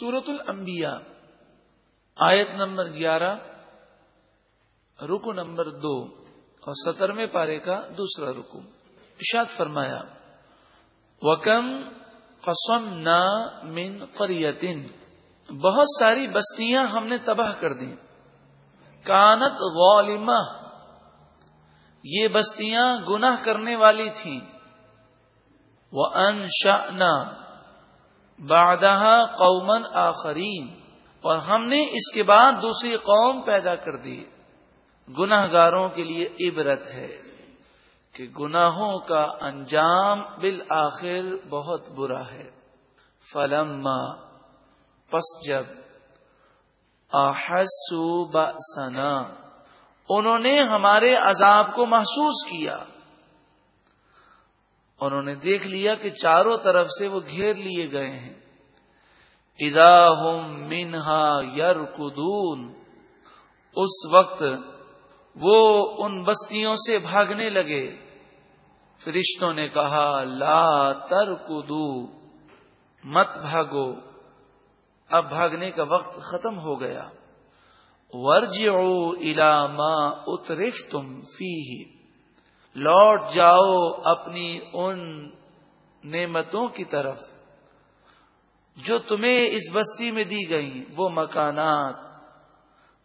سورت الانبیاء، آیت نمبر گیارہ، رکو نمبر دو، اور سترویں پارے کا دوسرا رکو۔ اشاد فرمایا وکم قسم نا من قریتن بہت ساری بستیاں ہم نے تباہ کر دی کانت غالمہ یہ بستیاں گناہ کرنے والی تھیں۔ وہ انشا بادہ قومن آخرین، اور ہم نے اس کے بعد دوسری قوم پیدا کر دی۔ گناہ گاروں کے لیے عبرت ہے کہ گناہوں کا انجام بالآخر بہت برا ہے۔ فلما، پس جب آحسو بسنا انہوں نے ہمارے عذاب کو محسوس کیا۔ انہوں نے دیکھ لیا کہ چاروں طرف سے وہ گھیر لیے گئے ہیں۔ ادا ہم منہا یر اس وقت وہ ان بستیوں سے بھاگنے لگے۔ فرشتوں نے کہا، لا تر مت بھاگو۔ اب بھاگنے کا وقت ختم ہو گیا۔ ورج او الاما اترف تم لوٹ جاؤ اپنی ان نعمتوں کی طرف۔ جو تمہیں اس بستی میں دی گئی وہ مکانات،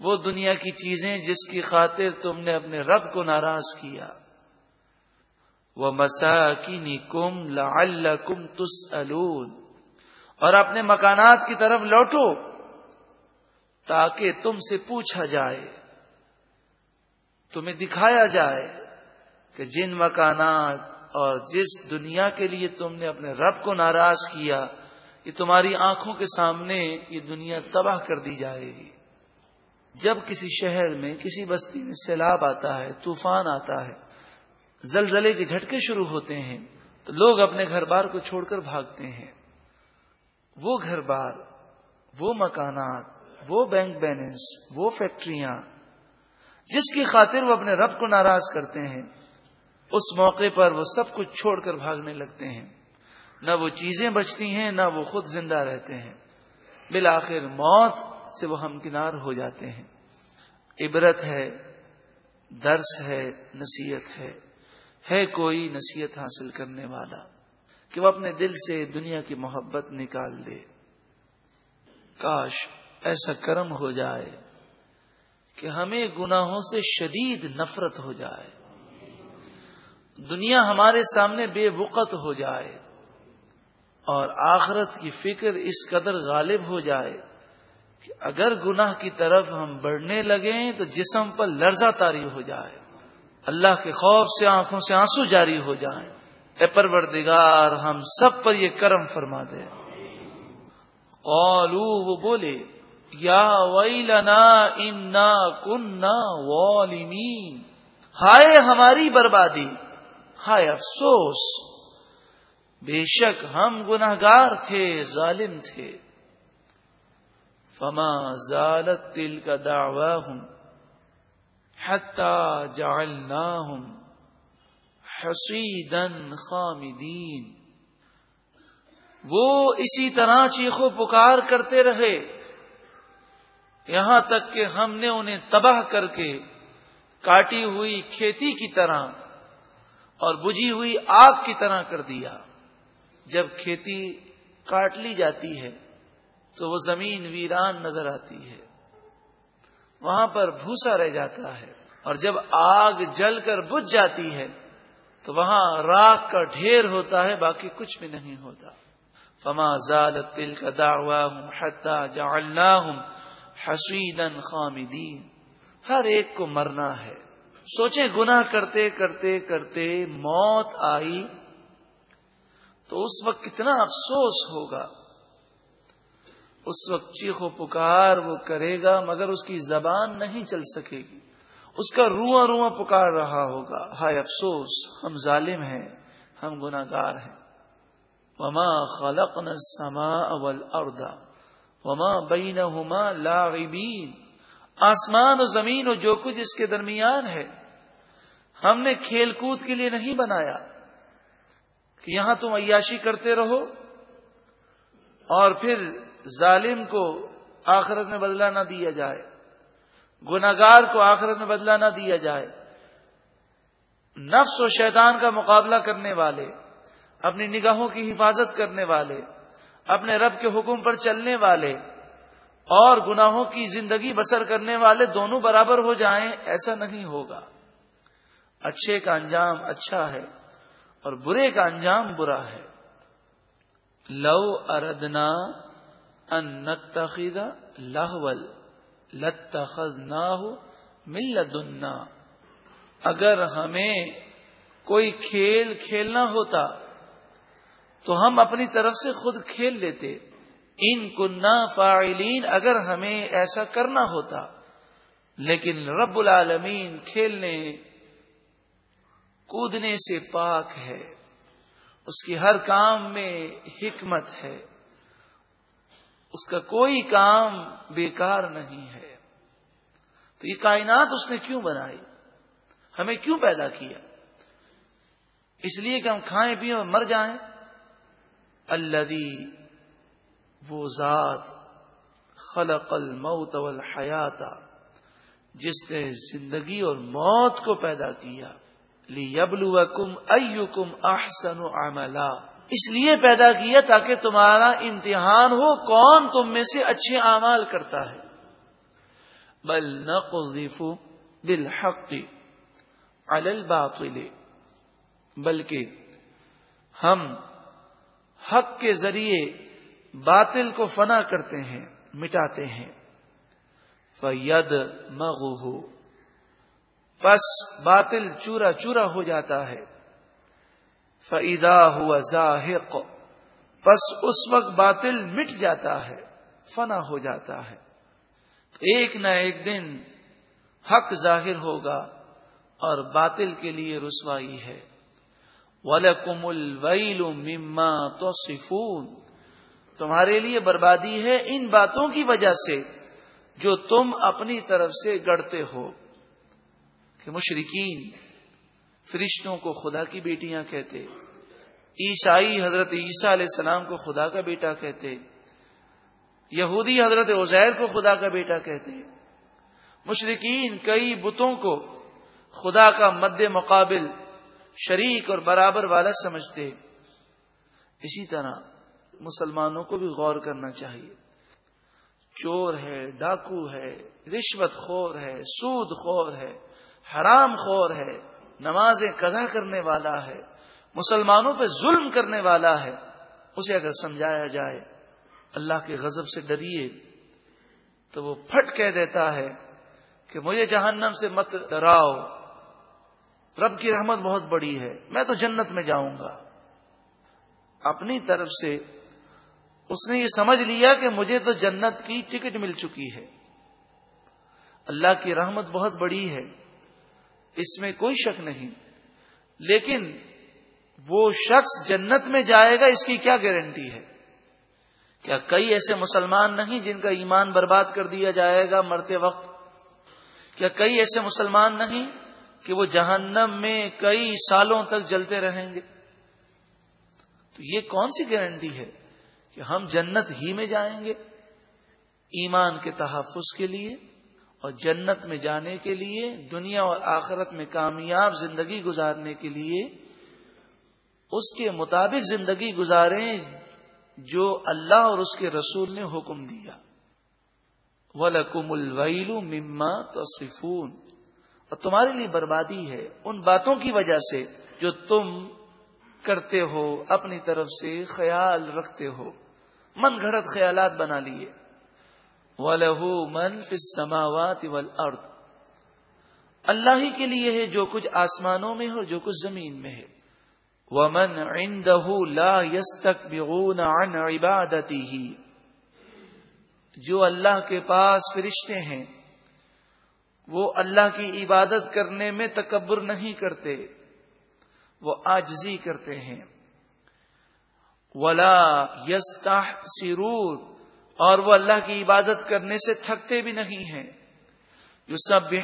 وہ دنیا کی چیزیں جس کی خاطر تم نے اپنے رب کو ناراض کیا۔ وہ مسا کی کم لا کم تس اور اپنے مکانات کی طرف لوٹو تاکہ تم سے پوچھا جائے، تمہیں دکھایا جائے۔ کہ جن مکانات اور جس دنیا کے لیے تم نے اپنے رب کو ناراض کیا، یہ تمہاری آنکھوں کے سامنے یہ دنیا تباہ کر دی جائے گی۔ جب کسی شہر میں کسی بستی میں سیلاب آتا ہے، طوفان آتا ہے، زلزلے کے جھٹکے شروع ہوتے ہیں، تو لوگ اپنے گھر بار کو چھوڑ کر بھاگتے ہیں۔ وہ گھر بار وہ مکانات، وہ بینک بیلنس، وہ فیکٹریاں، جس کی خاطر وہ اپنے رب کو ناراض کرتے ہیں اس موقع پر وہ سب کچھ چھوڑ کر بھاگنے لگتے ہیں۔ نہ وہ چیزیں بچتی ہیں، نہ وہ خود زندہ رہتے ہیں۔ بالآخر موت سے وہ ہمکنار ہو جاتے ہیں۔ عبرت ہے، درس ہے، نصیحت ہے۔ ہے کوئی نصیحت حاصل کرنے والا کہ وہ اپنے دل سے دنیا کی محبت نکال دے کاش ایسا کرم ہو جائے کہ ہمیں گناہوں سے شدید نفرت ہو جائے۔ دنیا ہمارے سامنے بے وقت ہو جائے اور آخرت کی فکر اس قدر غالب ہو جائے کہ اگر گناہ کی طرف ہم بڑھنے لگیں تو جسم پر لرزہ تاری ہو جائے، اللہ کے خوف سے آنکھوں سے آنسو جاری ہو جائیں۔ اے پروردگار، ہم سب پر یہ کرم فرما دے۔ قالو، وہ بولے، یا ویلنا انا کننا والمین۔ ہائے ہماری بربادی! ہائے افسوس۔ بے شک ہم گناہگار تھے، ظالم تھے۔ فما ضالت تل کا دعوی ہوں حتہ جالنا ہوں حسیدن خامدین۔ وہ اسی طرح چیخو پکار کرتے رہے۔ یہاں تک کہ ہم نے انہیں تباہ کر کے کاٹی ہوئی کھیتی کی طرح اور بجھی ہوئی آگ کی طرح کر دیا۔ جب کھیتی کاٹ لی جاتی ہے تو وہ زمین ویران نظر آتی ہے۔ وہاں پر بھوسا رہ جاتا ہے اور جب آگ جل کر بجھ جاتی ہے تو وہاں راک کا ڈھیر ہوتا ہے، باقی کچھ بھی نہیں ہوتا۔ فما زال تل کا داوا ہوں حتا جالنا حسین خامدین ہر ایک کو مرنا ہے۔ سوچیں گناہ کرتے کرتے کرتے موت آئی تو اس وقت کتنا افسوس ہوگا۔ اس وقت چیخ و پکار وہ کرے گا مگر اس کی زبان نہیں چل سکے گی۔ اس کا رواں رواں پکار رہا ہوگا۔ ہائے افسوس، ہم ظالم ہیں، ہم گناگار ہیں۔ وما خلق سما اول اردا وما بین ہوما لاغبین۔ آسمان و زمین و جو کچھ اس کے درمیان ہے، ہم نے کھیل کود کے لیے نہیں بنایا۔ کہ یہاں تم عیاشی کرتے رہو اور پھر ظالم کو آخرت میں بدلہ نہ دیا جائے۔ گناگار کو آخرت میں بدلہ نہ دیا جائے۔ نفس و شیطان کا مقابلہ کرنے والے، اپنی نگاہوں کی حفاظت کرنے والے، اپنے رب کے حکم پر چلنے والے اور گناہوں کی زندگی بسر کرنے والے دونوں برابر ہو جائیں، ایسا نہیں ہوگا۔ اچھے کا انجام اچھا ہے اور برے کا انجام برا ہے۔ لو اردنا ان لاہول لت نہ ہو مل اگر ہمیں کوئی کھیل کھیلنا ہوتا تو ہم اپنی طرف سے خود کھیل لیتے۔ ان کنہ فائلین اگر ہمیں ایسا کرنا ہوتا۔ لیکن رب العالمین کھیلنے، کودنے سے پاک ہے۔ اس کی ہر کام میں حکمت ہے۔ اس کا کوئی کام بیکار نہیں ہے۔ تو یہ کائنات اس نے کیوں بنائی؟ ہمیں کیوں پیدا کیا؟ اس لیے کہ ہم کھائیں، پیئیں اور مر جائیں۔ اللہ وہ ذات خلق الموت والحیات، جس نے زندگی اور موت کو پیدا کیا، لیبلوکم ایکم احسن عملا۔ اس لیے پیدا کیا تاکہ تمہارا امتحان ہو، کون تم میں سے اچھے اعمال کرتا ہے۔ بل نقذف بالحق علی الباطل، بلکہ ہم حق کے ذریعے باطل کو فنا کرتے ہیں، مٹاتے ہیں۔ فید مغو پس باطل چورا چورا ہو جاتا ہے۔ فعدا ہوا ظاہق پس اس وقت باطل مٹ جاتا ہے، فنا ہو جاتا ہے۔ ایک نہ ایک دن حق ظاہر ہوگا اور باطل کے لیے رسوائی ہے۔ وَلَكُمُ الْوَيْلُ مِمَّا تَصِفُونَ۔ تمہارے لیے بربادی ہے ان باتوں کی وجہ سے جو تم اپنی طرف سے گڑتے ہو۔ کہ مشرقین فرشتوں کو خدا کی بیٹیاں کہتے، عیسائی حضرت عیسیٰ علیہ السلام کو خدا کا بیٹا کہتے، یہودی حضرت عزیر کو خدا کا بیٹا کہتے۔ مشرقین کئی بتوں کو خدا کا مد مقابل شریک اور برابر والا سمجھتے۔ اسی طرح مسلمانوں کو بھی غور کرنا چاہیے۔ چور ہے، ڈاکو ہے، رشوت خور ہے، سود خور ہے، حرام خور ہے، نمازیں قضا کرنے والا ہے، مسلمانوں پہ ظلم کرنے والا ہے۔ اسے اگر سمجھایا جائے، اللہ کے غضب سے ڈریے، تو وہ پھٹ کہہ دیتا ہے کہ مجھے جہنم سے مت ڈراؤ۔ رب کی رحمت بہت بڑی ہے، میں تو جنت میں جاؤں گا۔ اپنی طرف سے اس نے یہ سمجھ لیا کہ مجھے تو جنت کی ٹکٹ مل چکی ہے۔ اللہ کی رحمت بہت بڑی ہے، اس میں کوئی شک نہیں۔ لیکن وہ شخص جنت میں جائے گا، اس کی کیا گارنٹی ہے؟ کیا کئی ایسے مسلمان نہیں جن کا ایمان برباد کر دیا جائے گا مرتے وقت؟ کیا کئی ایسے مسلمان نہیں کہ وہ جہنم میں کئی سالوں تک جلتے رہیں گے؟ تو یہ کون سی گارنٹی ہے؟ کہ ہم جنت ہی میں جائیں گے ایمان کے تحفظ کے لیے اور جنت میں جانے کے لیے، دنیا اور آخرت میں کامیاب زندگی گزارنے کے لیے اس کے مطابق زندگی گزاریں جو اللہ اور اس کے رسول نے حکم دیا۔ ولکم الویل مما تصفون۔ اور تمہارے لیے بربادی ہے ان باتوں کی وجہ سے جو تم کرتے ہو، اپنی طرف سے خیال رکھتے ہو۔ من گھڑت خیالات بنا لیے۔ وَلَهُ مَن فِي السَّمَاوَاتِ وَالْأَرْضِ۔ اللہ ہی کے لیے ہے جو کچھ آسمانوں میں ہے اور جو کچھ زمین میں ہے۔ وَمَنْ عِنْدَهُ لَا يَسْتَكْبِغُونَ عَنْ عِبَادَتِهِ۔ جو اللہ کے پاس فرشتے ہیں، وہ اللہ کی عبادت کرنے میں تکبر نہیں کرتے، وہ آجزی کرتے ہیں۔ ولا یس سرور اور وہ اللہ کی عبادت کرنے سے تھکتے بھی نہیں ہیں۔ یو سب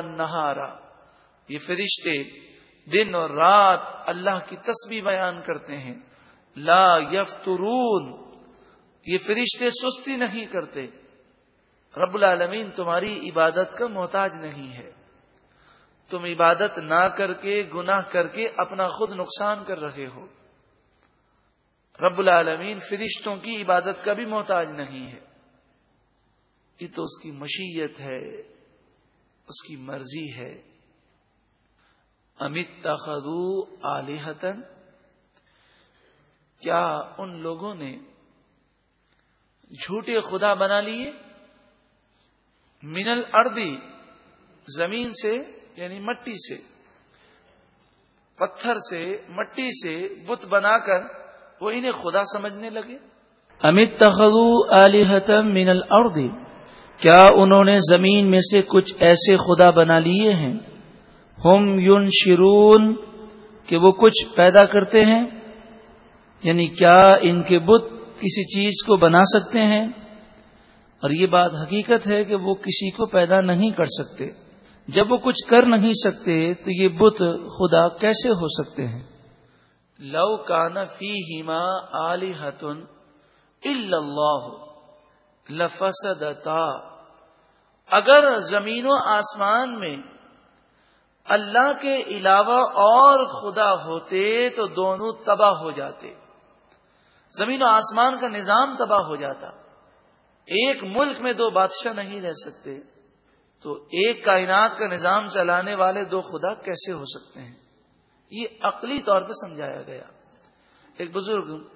نہارا یہ فرشتے دن اور رات اللہ کی تسبیح بیان کرتے ہیں۔ لا یفترون۔ یہ فرشتے سستی نہیں کرتے۔ رب العالمین، تمہاری عبادت کا محتاج نہیں ہے۔ تم عبادت نہ کر کے، گناہ کر کے اپنا خود نقصان کر رہے ہو۔ رب العالمین فرشتوں کی عبادت کا بھی محتاج نہیں ہے۔ یہ تو اس کی مشیت ہے، اس کی مرضی ہے۔ امت تخدو علیحتن کیا ان لوگوں نے جھوٹے خدا بنا لیے؟ منل اردی زمین سے یعنی مٹی سے۔ پتھر سے، مٹی سے بت بنا کر وہ انہیں خدا سمجھنے لگے۔ امت تخو علی حتم من الردی کیا انہوں نے زمین میں سے کچھ ایسے خدا بنا لیے ہیں؟ ہم یون شرون کہ وہ کچھ پیدا کرتے ہیں؟ یعنی کیا ان کے بت کسی چیز کو بنا سکتے ہیں؟ اور یہ بات حقیقت ہے کہ وہ کسی کو پیدا نہیں کر سکتے۔ جب وہ کچھ کر نہیں سکتے، تو یہ بت خدا کیسے ہو سکتے ہیں؟ لو کان فی ہیما علی حتن اللہ لفسدتا۔ اگر زمین و آسمان میں اللہ کے علاوہ اور خدا ہوتے تو دونوں تباہ ہو جاتے۔ زمین و آسمان کا نظام تباہ ہو جاتا۔ ایک ملک میں دو بادشاہ نہیں رہ سکتے۔ تو ایک کائنات کا نظام چلانے والے دو خدا کیسے ہو سکتے ہیں؟ یہ عقلی طور پہ سمجھایا گیا۔ ایک بزرگ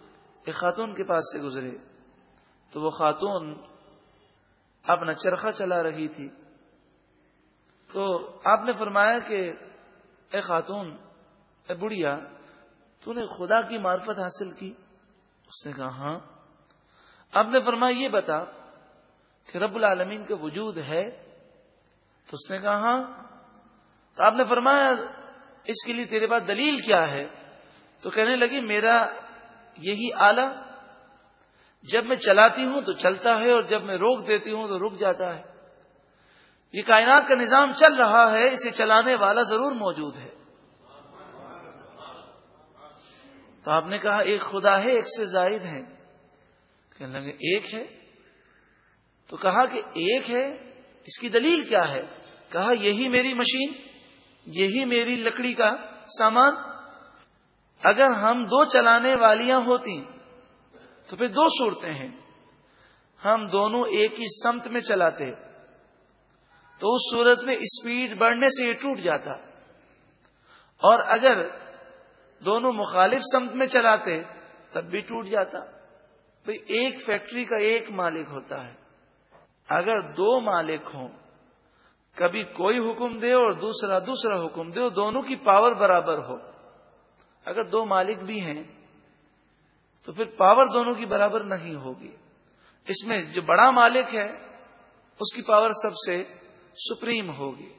ایک خاتون کے پاس سے گزرے تو وہ خاتون اپنا چرخا چلا رہی تھی۔ تو آپ نے فرمایا کہ اے خاتون، اے بڑھیا، تو نے خدا کی معرفت حاصل کی؟ اس نے کہا ہاں۔ آپ نے فرمایا، یہ بتا کہ رب العالمین کا وجود ہے؟ تو اس نے کہا ہاں۔ تو آپ نے فرمایا اس کے لیے تیرے پاس دلیل کیا ہے؟ تو کہنے لگی، میرا یہی آلہ، جب میں چلاتی ہوں تو چلتا ہے اور جب میں روک دیتی ہوں تو رک جاتا ہے۔ یہ کائنات کا نظام چل رہا ہے، اسے چلانے والا ضرور موجود ہے۔ تو آپ نے کہا، ایک خدا ہے، ایک سے زائد ہے کہنے لگے، ایک ہے؟ تو کہا کہ ایک ہے، اس کی دلیل کیا ہے؟ کہا، یہی میری مشین۔ یہی میری لکڑی کا سامان۔ اگر ہم دو چلانے والیاں ہوتی تو پھر دو صورتیں ہیں۔ ہم دونوں ایک ہی سمت میں چلاتے، تو اس صورت میں اسپیڈ بڑھنے سے یہ ٹوٹ جاتا۔ اور اگر دونوں مخالف سمت میں چلاتے، تب بھی ٹوٹ جاتا۔ بھئی ایک فیکٹری کا ایک مالک ہوتا ہے۔ اگر دو مالک ہوں کبھی کوئی حکم دے اور دوسرا دوسرا حکم دے اور دونوں کی پاور برابر ہو۔ اگر دو مالک بھی ہیں، تو پھر پاور دونوں کی برابر نہیں ہوگی۔ اس میں جو بڑا مالک ہے، اس کی پاور سب سے سپریم ہوگی۔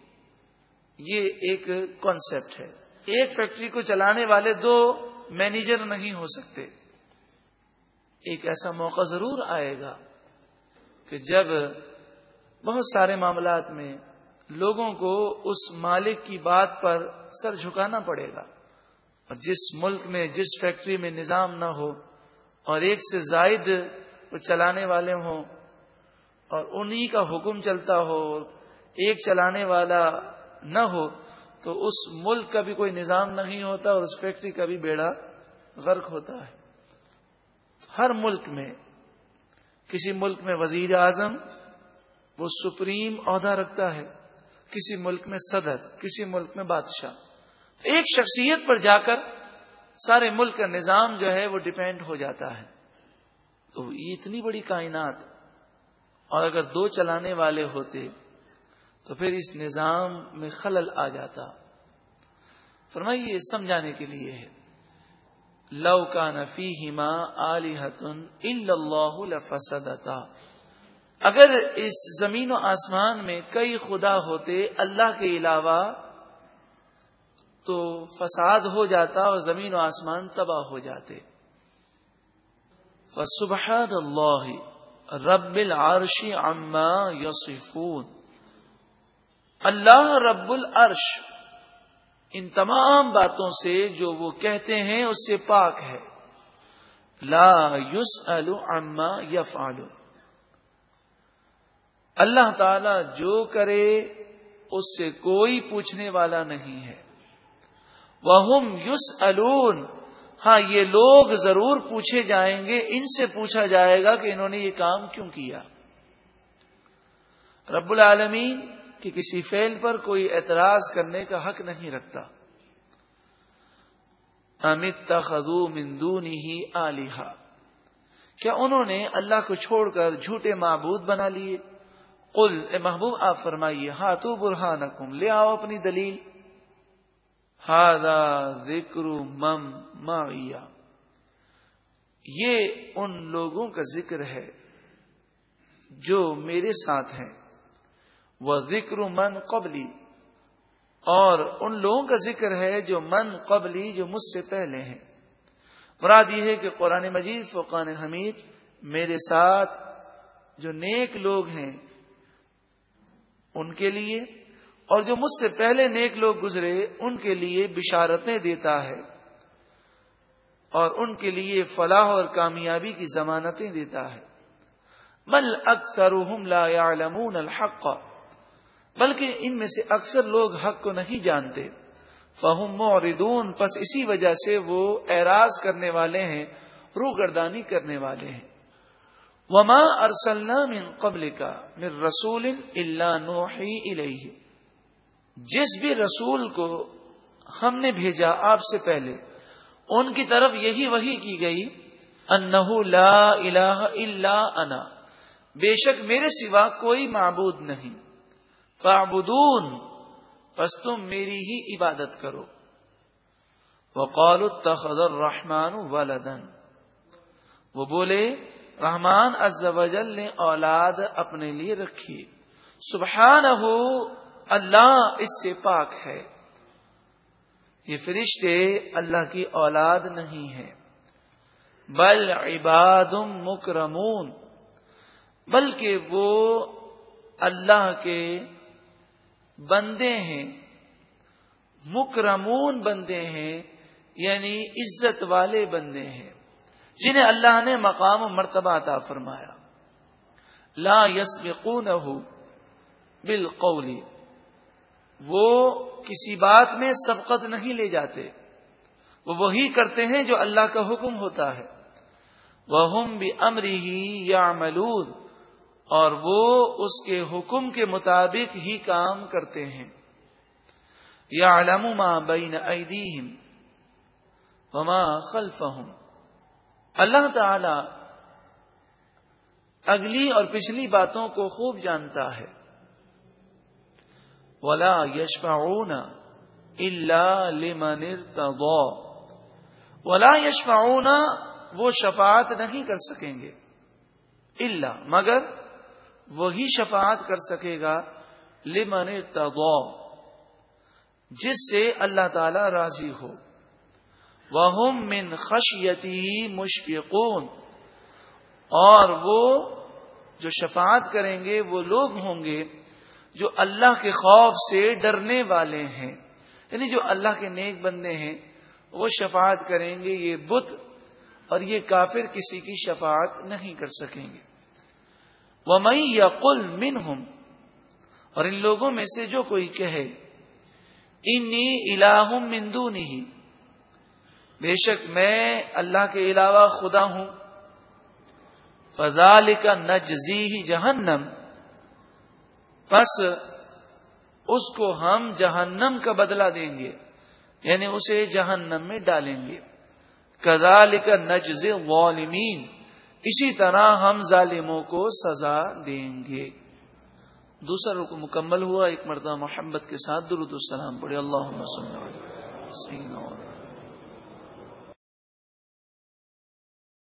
یہ ایک کانسیپٹ ہے۔ ایک فیکٹری کو چلانے والے دو مینیجر نہیں ہو سکتے۔ ایک ایسا موقع ضرور آئے گا کہ جب بہت سارے معاملات میں لوگوں کو اس مالک کی بات پر سر جھکانا پڑے گا۔ اور جس ملک میں، جس فیکٹری میں نظام نہ ہو اور ایک سے زائد وہ چلانے والے ہوں اور انہی کا حکم چلتا ہو، ایک چلانے والا نہ ہو، تو اس ملک کا بھی کوئی نظام نہیں ہوتا اور اس فیکٹری کا بھی بیڑا غرق ہوتا ہے۔ ہر ملک میں، کسی ملک میں وزیر اعظم وہ سپریم عہدہ رکھتا ہے۔ کسی ملک میں صدر، کسی ملک میں بادشاہ۔ تو ایک شخصیت پر جا کر سارے ملک کا نظام جو ہے وہ ڈپینڈ ہو جاتا ہے۔ تو یہ اتنی بڑی کائنات، اور اگر دو چلانے والے ہوتے تو پھر اس نظام میں خلل آ جاتا۔ فرمائیے سمجھانے کے لیے ہے۔ لو کا نفی ہما علی حتن اللہ اگر اس زمین و آسمان میں کئی خدا ہوتے اللہ کے علاوہ، تو فساد ہو جاتا اور زمین و آسمان تباہ ہو جاتے۔ فسبحان اللہ رب العرش عما یصفون۔ اللہ رب العرش ان تمام باتوں سے جو وہ کہتے ہیں، اس سے پاک ہے۔ لا یوس اما یف اللہ تعالی جو کرے، اس سے کوئی پوچھنے والا نہیں ہے۔ وہ یوس ہاں یہ لوگ ضرور پوچھے جائیں گے۔ ان سے پوچھا جائے گا کہ انہوں نے یہ کام کیوں کیا۔ رب العالمین کی کسی فیل پر کوئی اعتراض کرنے کا حق نہیں رکھتا۔ امت تخو مندونی ہی آلیہ کیا انہوں نے اللہ کو چھوڑ کر جھوٹے معبود بنا لیے؟ قل، اے محبوب، آپ فرمائیے ہاں تو برہان لے آؤ اپنی دلیل۔ ہادا ذکر مم معیہ یہ ان لوگوں کا ذکر ہے جو میرے ساتھ ہیں۔ وہ ذکر من قبلی۔ اور ان لوگوں کا ذکر ہے جو من قبلی، جو مجھ سے پہلے ہیں۔ مراد یہ ہے کہ قرآن مجید فقان حمید، میرے ساتھ جو نیک لوگ ہیں ان کے لیے، اور جو مجھ سے پہلے نیک لوگ گزرے، ان کے لیے بشارتیں دیتا ہے، اور ان کے لیے فلاح اور کامیابی کی ضمانتیں دیتا ہے۔ بل اکثر لا يعلمون الحق، بلکہ ان میں سے اکثر لوگ حق کو نہیں جانتے۔ فہم موردون پس اسی وجہ سے وہ اعراض کرنے والے ہیں رو گردانی کرنے والے ہیں۔ وما ارسلنا من قبل کا من رسول اللہ نوحی الیہ جس بھی رسول کو ہم نے بھیجا آپ سے پہلے، ان کی طرف یہی وہی کی گئی انہو لا الہ الا انا بے شک میرے سوا کوئی معبود نہیں۔ فاعبدون، پس تم میری ہی عبادت کرو۔ وقال اتخذ الرحمن ولدن وہ بولے رحمان عزوجل نے اولاد اپنے لیے رکھی۔ سبحانہ اللہ اس سے پاک ہے۔ یہ فرشتے اللہ کی اولاد نہیں ہے بل عباد مکرمون، بلکہ وہ اللہ کے بندے ہیں۔ مکرمون بندے ہیں یعنی عزت والے بندے ہیں۔ جنہیں اللہ نے مقام و مرتبہ عطا فرمایا۔ لا یس بالقول۔ وہ کسی بات میں سبقت نہیں لے جاتے۔ وہ وہی کرتے ہیں جو اللہ کا حکم ہوتا ہے۔ وہ ہم بھی امری ہی یا ملود اور وہ اس کے حکم کے مطابق ہی کام کرتے ہیں۔ یا علم بین ایدیہم وما خلفہم اللہ تعالی اگلی اور پچھلی باتوں کو خوب جانتا ہے۔ ولا یشفعون الا لمن ارتضى۔ ولا یشفعون وہ شفاعت نہیں کر سکیں گے۔ اللہ مگر وہی شفاعت کر سکے گا لمن ارتضى، جس سے اللہ تعالی راضی ہو۔ وہ من خشیتی مشفقون۔ اور وہ جو شفاعت کریں گے، وہ لوگ ہوں گے جو اللہ کے خوف سے ڈرنے والے ہیں۔ یعنی جو اللہ کے نیک بندے ہیں، وہ شفاعت کریں گے، یہ بت اور یہ کافر کسی کی شفاعت نہیں کر سکیں گے۔ وہ مئی یا کل من ہوں اور ان لوگوں میں سے جو کوئی کہے انی الہ مندو نہیں بے شک میں اللہ کے علاوہ خدا ہوں۔ فضال کا نجزی ہی جہنم بس اس کو ہم جہنم کا بدلہ دیں گے یعنی اسے جہنم میں ڈالیں گے۔ کدال کا نجز والمین اسی طرح ہم ظالموں کو سزا دیں گے۔ دوسرا رکو مکمل ہوا، ایک مرتبہ محمد کے ساتھ درود السلام پڑے اللہ